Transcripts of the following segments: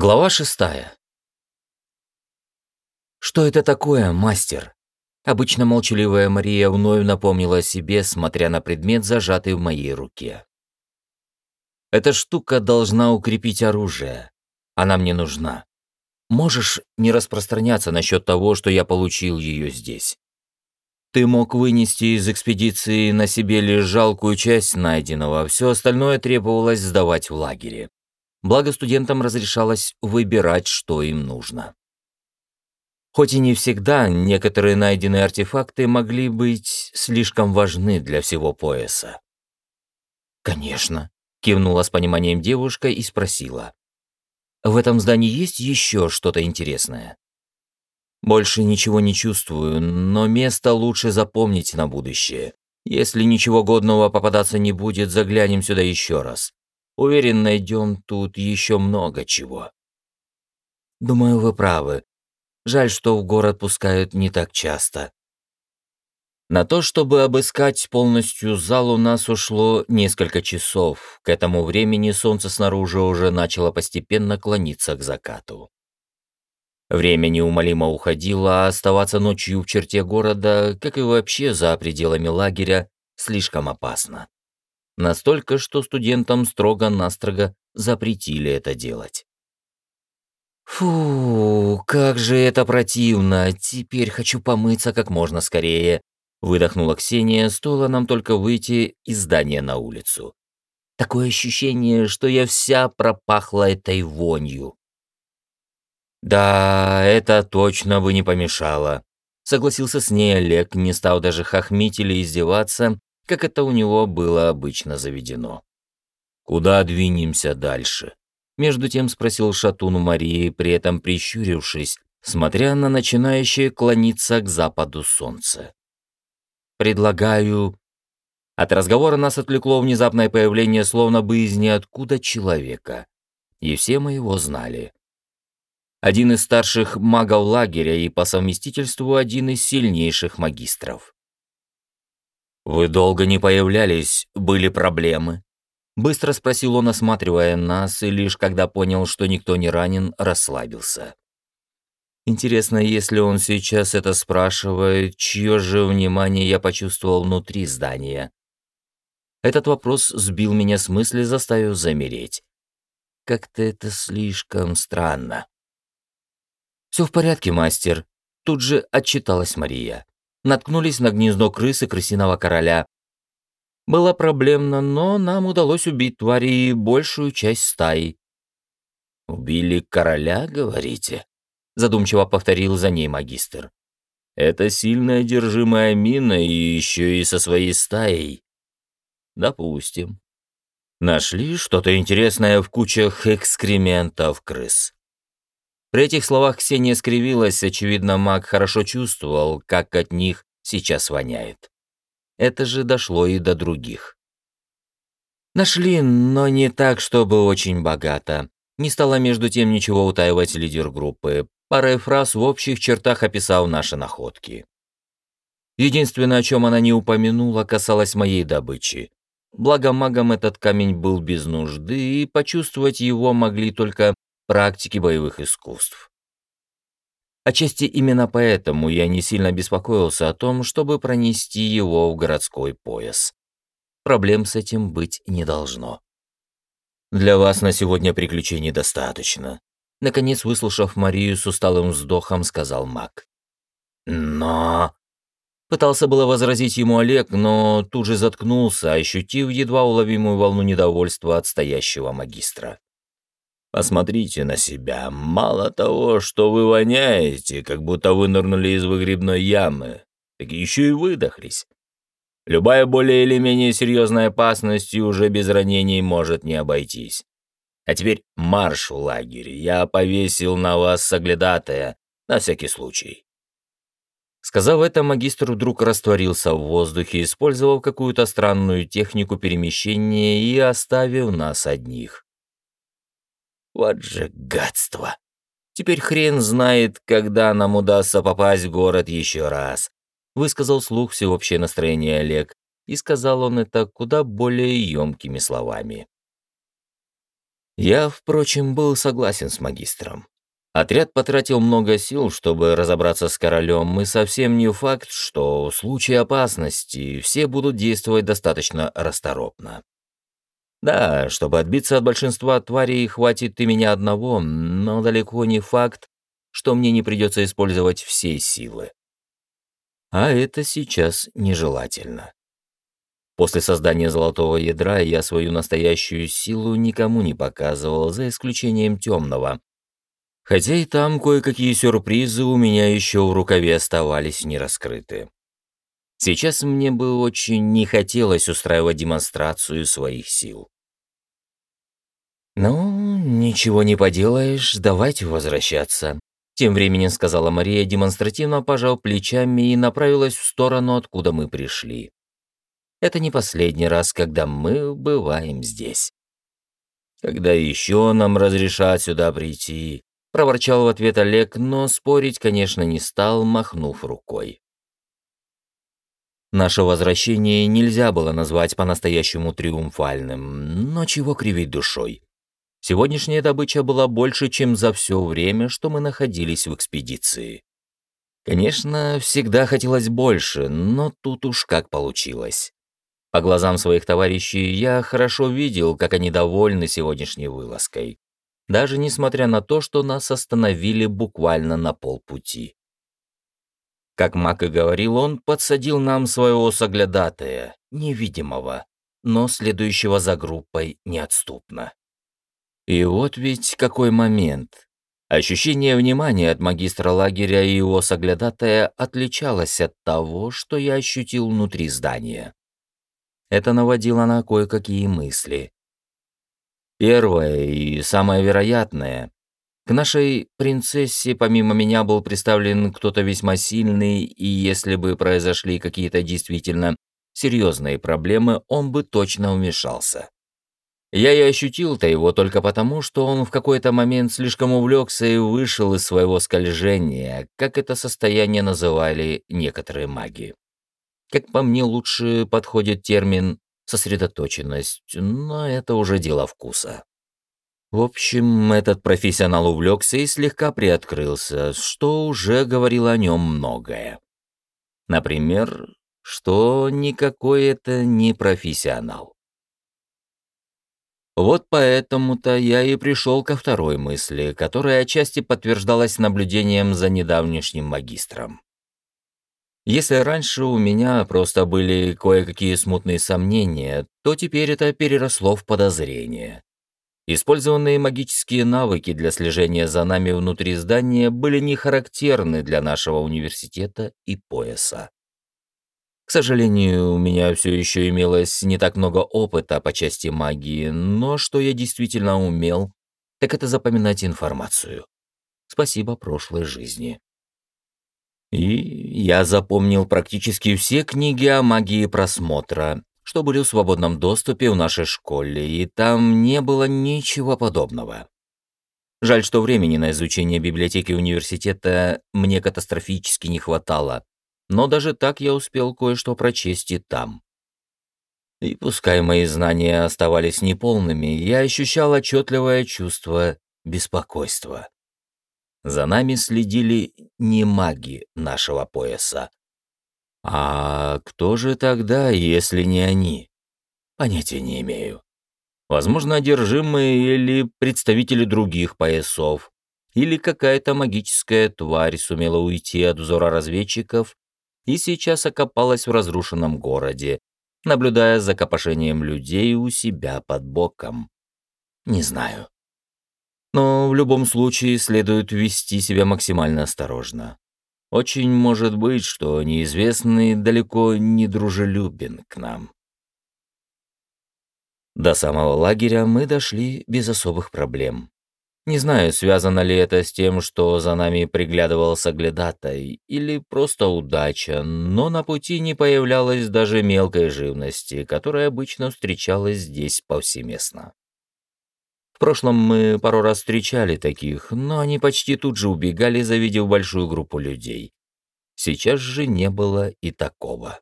Глава шестая. «Что это такое, мастер?» Обычно молчаливая Мария вновь напомнила о себе, смотря на предмет, зажатый в моей руке. «Эта штука должна укрепить оружие. Она мне нужна. Можешь не распространяться насчет того, что я получил ее здесь. Ты мог вынести из экспедиции на себе лишь жалкую часть найденного, все остальное требовалось сдавать в лагере благо студентам разрешалось выбирать, что им нужно. Хоть и не всегда, некоторые найденные артефакты могли быть слишком важны для всего пояса. «Конечно», — кивнула с пониманием девушка и спросила. «В этом здании есть еще что-то интересное?» «Больше ничего не чувствую, но место лучше запомнить на будущее. Если ничего годного попадаться не будет, заглянем сюда еще раз. Уверен, найдем тут еще много чего. Думаю, вы правы. Жаль, что в город пускают не так часто. На то, чтобы обыскать полностью зал, у нас ушло несколько часов. К этому времени солнце снаружи уже начало постепенно клониться к закату. Время неумолимо уходило, а оставаться ночью в черте города, как и вообще за пределами лагеря, слишком опасно. Настолько, что студентам строго-настрого запретили это делать. «Фу, как же это противно! Теперь хочу помыться как можно скорее!» Выдохнула Ксения, стоило нам только выйти из здания на улицу. Такое ощущение, что я вся пропахла этой вонью. «Да, это точно бы не помешало», — согласился с ней Олег, не стал даже хохмить или издеваться, как это у него было обычно заведено. «Куда двинемся дальше?» Между тем спросил Шатун у Марии, при этом прищурившись, смотря на начинающее клониться к западу солнце. «Предлагаю...» От разговора нас отвлекло внезапное появление словно бы из ниоткуда человека. И все мы его знали. Один из старших магов лагеря и по совместительству один из сильнейших магистров. «Вы долго не появлялись, были проблемы?» Быстро спросил он, осматривая нас, и лишь когда понял, что никто не ранен, расслабился. Интересно, если он сейчас это спрашивает, чье же внимание я почувствовал внутри здания? Этот вопрос сбил меня с мысли, заставив замереть. Как-то это слишком странно. «Все в порядке, мастер», — тут же отчиталась Мария наткнулись на гнездо крысы крысиного короля. Было проблемно, но нам удалось убить твари и большую часть стаи. «Убили короля, говорите?» — задумчиво повторил за ней магистр. «Это сильная одержимая мина и еще и со своей стаей». «Допустим. Нашли что-то интересное в кучах экскрементов крыс». При этих словах Ксения скривилась, очевидно, маг хорошо чувствовал, как от них сейчас воняет. Это же дошло и до других. Нашли, но не так, чтобы очень богато. Не стала между тем ничего утаивать лидер группы. Парой фраз в общих чертах описал наши находки. Единственное, о чем она не упомянула, касалось моей добычи. Благо магам этот камень был без нужды, и почувствовать его могли только практики боевых искусств. Отчасти именно поэтому я не сильно беспокоился о том, чтобы пронести его в городской пояс. Проблем с этим быть не должно. «Для вас на сегодня приключений достаточно», — наконец, выслушав Марию с усталым вздохом, сказал маг. «Но...» Пытался было возразить ему Олег, но тут же заткнулся, ощутив едва уловимую волну недовольства от стоящего магистра. Посмотрите на себя. Мало того, что вы воняете, как будто вынырнули из выгребной ямы, так еще и выдохлись. Любая более или менее серьезная опасность уже без ранений может не обойтись. А теперь марш в лагерь. Я повесил на вас соглядатая, на всякий случай. Сказав это, магистр вдруг растворился в воздухе, использовав какую-то странную технику перемещения и оставив нас одних. Вот же гадство! Теперь хрен знает, когда нам удастся попасть в город еще раз. Высказал слух всеобщее настроение Олег, и сказал он это куда более емкими словами. Я, впрочем, был согласен с магистром. Отряд потратил много сил, чтобы разобраться с королем, и совсем не факт, что в случае опасности все будут действовать достаточно расторопно. Да, чтобы отбиться от большинства тварей, хватит и меня одного, но далеко не факт, что мне не придется использовать все силы. А это сейчас нежелательно. После создания золотого ядра я свою настоящую силу никому не показывал, за исключением темного. Хотя и там кое-какие сюрпризы у меня еще в рукаве оставались нераскрыты. Сейчас мне бы очень не хотелось устраивать демонстрацию своих сил. «Ну, ничего не поделаешь, давайте возвращаться», тем временем сказала Мария, демонстративно пожал плечами и направилась в сторону, откуда мы пришли. Это не последний раз, когда мы бываем здесь. «Когда еще нам разрешат сюда прийти?» — проворчал в ответ Олег, но спорить, конечно, не стал, махнув рукой. Наше возвращение нельзя было назвать по-настоящему триумфальным, но чего кривить душой. Сегодняшняя добыча была больше, чем за все время, что мы находились в экспедиции. Конечно, всегда хотелось больше, но тут уж как получилось. По глазам своих товарищей я хорошо видел, как они довольны сегодняшней вылазкой, даже несмотря на то, что нас остановили буквально на полпути. Как Мак и говорил, он подсадил нам своего соглядатая, невидимого, но следующего за группой неотступно. И вот ведь какой момент. Ощущение внимания от магистра лагеря и его соглядатая отличалось от того, что я ощутил внутри здания. Это наводило на кое-какие мысли. Первое и самое вероятное. К нашей принцессе помимо меня был представлен кто-то весьма сильный, и если бы произошли какие-то действительно серьезные проблемы, он бы точно вмешался. Я и ощутил-то его только потому, что он в какой-то момент слишком увлекся и вышел из своего скольжения, как это состояние называли некоторые маги. Как по мне, лучше подходит термин «сосредоточенность», но это уже дело вкуса. В общем, этот профессионал увлекся и слегка приоткрылся, что уже говорило о нем многое. Например, что никакой это не профессионал. Вот поэтому-то я и пришел ко второй мысли, которая отчасти подтверждалась наблюдением за недавнешним магистром. Если раньше у меня просто были кое-какие смутные сомнения, то теперь это переросло в подозрение. Использованные магические навыки для слежения за нами внутри здания были не характерны для нашего университета и пояса. К сожалению, у меня все еще имелось не так много опыта по части магии, но что я действительно умел, так это запоминать информацию. Спасибо прошлой жизни. И я запомнил практически все книги о магии просмотра, что были в свободном доступе в нашей школе, и там не было ничего подобного. Жаль, что времени на изучение библиотеки университета мне катастрофически не хватало, но даже так я успел кое-что прочесть и там. И пускай мои знания оставались неполными, я ощущал отчетливое чувство беспокойства. За нами следили не маги нашего пояса. А кто же тогда, если не они? Понятия не имею. Возможно, одержимые или представители других поясов, или какая-то магическая тварь сумела уйти от взора разведчиков и сейчас окопалась в разрушенном городе, наблюдая за копошением людей у себя под боком. Не знаю. Но в любом случае следует вести себя максимально осторожно. Очень может быть, что неизвестный далеко не дружелюбен к нам. До самого лагеря мы дошли без особых проблем. Не знаю, связано ли это с тем, что за нами приглядывал соглядатай, или просто удача, но на пути не появлялось даже мелкой живности, которая обычно встречалась здесь повсеместно. В прошлом мы пару раз встречали таких, но они почти тут же убегали, завидев большую группу людей. Сейчас же не было и такого.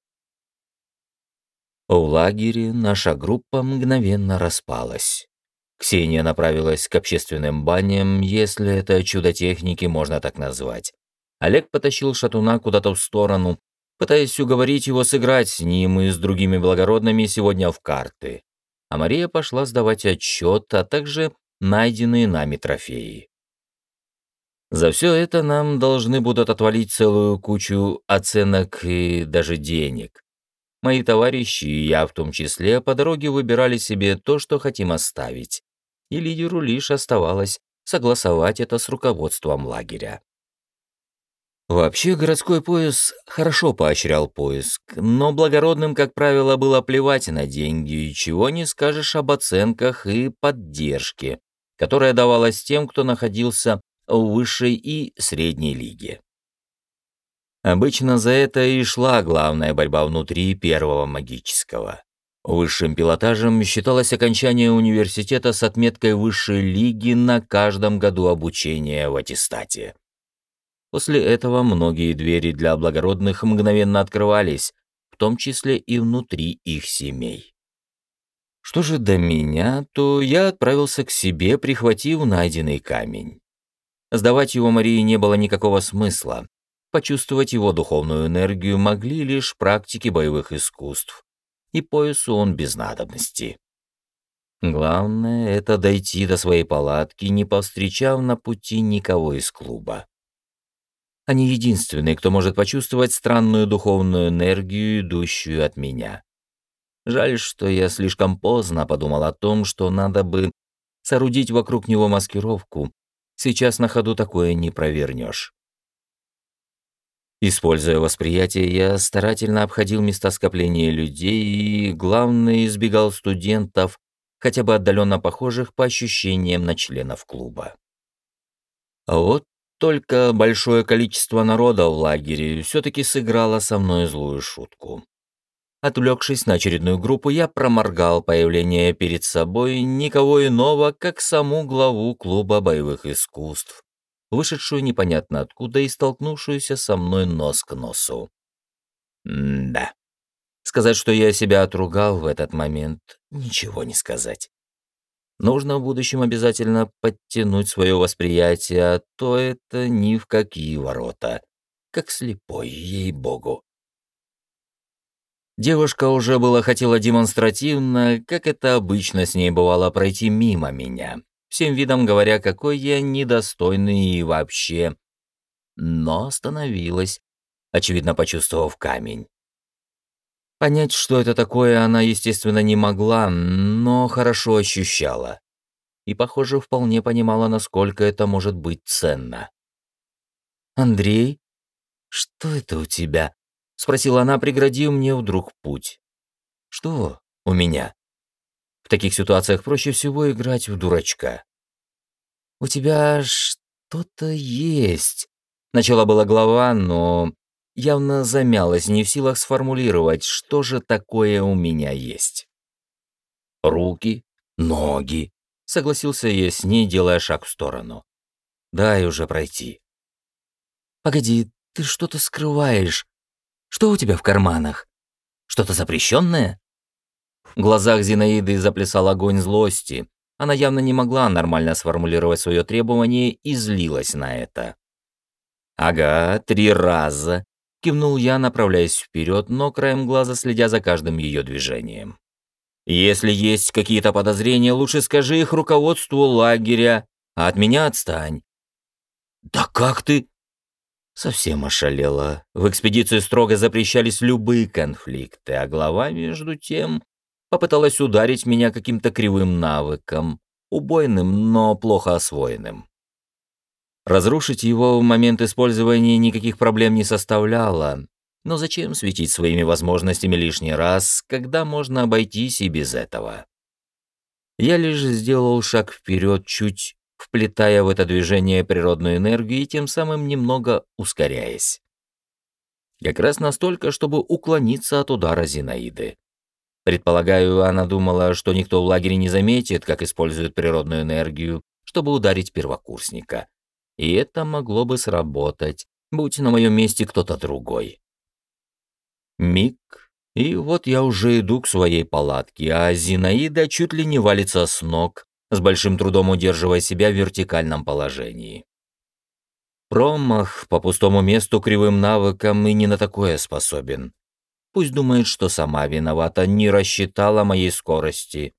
В лагере наша группа мгновенно распалась. Ксения направилась к общественным баням, если это чудо техники можно так назвать. Олег потащил шатуна куда-то в сторону, пытаясь уговорить его сыграть с ним и с другими благородными сегодня в карты. А Мария пошла сдавать отчет, а также найденные нами трофеи. За все это нам должны будут отвалить целую кучу оценок и даже денег. Мои товарищи, и я в том числе, по дороге выбирали себе то, что хотим оставить. И лидеру лишь оставалось согласовать это с руководством лагеря. Вообще, городской пояс хорошо поощрял поиск, но благородным, как правило, было плевать на деньги, чего не скажешь об оценках и поддержке, которая давалась тем, кто находился в высшей и средней лиге. Обычно за это и шла главная борьба внутри первого магического. Высшим пилотажем считалось окончание университета с отметкой высшей лиги на каждом году обучения в аттестате. После этого многие двери для благородных мгновенно открывались, в том числе и внутри их семей. Что же до меня, то я отправился к себе, прихватив найденный камень. Сдавать его Марии не было никакого смысла. Почувствовать его духовную энергию могли лишь практики боевых искусств. И поясу он без надобности. Главное — это дойти до своей палатки, не повстречав на пути никого из клуба. Они единственные, кто может почувствовать странную духовную энергию, идущую от меня. Жаль, что я слишком поздно подумал о том, что надо бы соорудить вокруг него маскировку. Сейчас на ходу такое не провернешь. Используя восприятие, я старательно обходил места скопления людей и, главное, избегал студентов, хотя бы отдаленно похожих по ощущениям на членов клуба. А вот только большое количество народа в лагере все-таки сыграло со мной злую шутку. Отвлекшись на очередную группу, я проморгал появление перед собой никого иного, как саму главу клуба боевых искусств, вышедшую непонятно откуда и столкнувшуюся со мной нос к носу. М да. Сказать, что я себя отругал в этот момент, ничего не сказать. Нужно в будущем обязательно подтянуть свое восприятие, а то это ни в какие ворота. Как слепой, ей-богу. Девушка уже было хотела демонстративно, как это обычно с ней бывало, пройти мимо меня, всем видом говоря, какой я недостойный и вообще. Но остановилась, очевидно почувствовав камень. Понять, что это такое, она, естественно, не могла, но хорошо ощущала. И, похоже, вполне понимала, насколько это может быть ценно. «Андрей, что это у тебя?» — спросила она, преградив мне вдруг путь. «Что у меня?» В таких ситуациях проще всего играть в дурачка. «У тебя что-то есть», — начала была глава, но явно замялась, не в силах сформулировать, что же такое у меня есть. «Руки, ноги», — согласился я с ней, делая шаг в сторону. «Дай уже пройти». «Погоди, ты что-то скрываешь. Что у тебя в карманах? Что-то запрещенное?» В глазах Зинаиды заплясал огонь злости. Она явно не могла нормально сформулировать свое требование и злилась на это. «Ага, три раза кивнул я, направляясь вперед, но краем глаза следя за каждым ее движением. «Если есть какие-то подозрения, лучше скажи их руководству лагеря, а от меня отстань». «Да как ты?» Совсем ошалела. В экспедиции строго запрещались любые конфликты, а глава, между тем, попыталась ударить меня каким-то кривым навыком, убойным, но плохо освоенным. Разрушить его в момент использования никаких проблем не составляло. Но зачем светить своими возможностями лишний раз, когда можно обойтись и без этого? Я лишь сделал шаг вперед, чуть вплетая в это движение природную энергию и тем самым немного ускоряясь. Как раз настолько, чтобы уклониться от удара Зинаиды. Предполагаю, она думала, что никто в лагере не заметит, как использует природную энергию, чтобы ударить первокурсника и это могло бы сработать, будь на моем месте кто-то другой. Миг, и вот я уже иду к своей палатке, а Зинаида чуть ли не валится с ног, с большим трудом удерживая себя в вертикальном положении. Промах по пустому месту кривым навыкам и не на такое способен. Пусть думает, что сама виновата, не рассчитала моей скорости.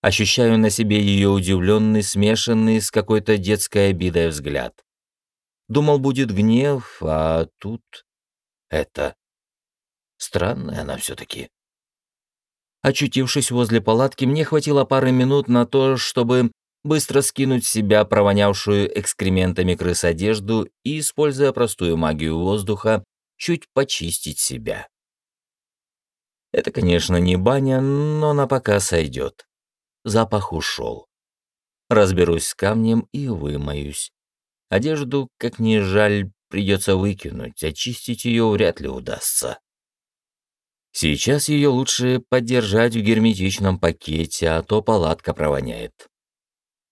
Ощущаю на себе ее удивленный, смешанный с какой-то детской обидой взгляд. Думал, будет гнев, а тут... это... Странная она все-таки. Очутившись возле палатки, мне хватило пары минут на то, чтобы быстро скинуть с себя провонявшую экскрементами крыс одежду и, используя простую магию воздуха, чуть почистить себя. Это, конечно, не баня, но на пока сойдет. Запах ушел. Разберусь с камнем и вымоюсь. Одежду, как ни жаль, придется выкинуть, очистить ее вряд ли удастся. Сейчас ее лучше подержать в герметичном пакете, а то палатка провоняет.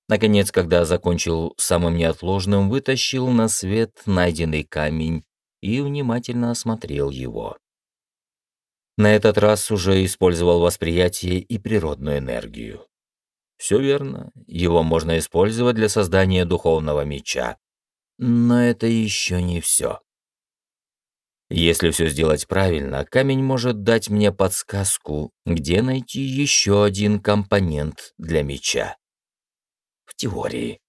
Наконец, когда закончил самым неотложным, вытащил на свет найденный камень и внимательно осмотрел его. На этот раз уже использовал восприятие и природную энергию. Все верно, его можно использовать для создания духовного меча. Но это еще не все. Если все сделать правильно, камень может дать мне подсказку, где найти еще один компонент для меча. В теории.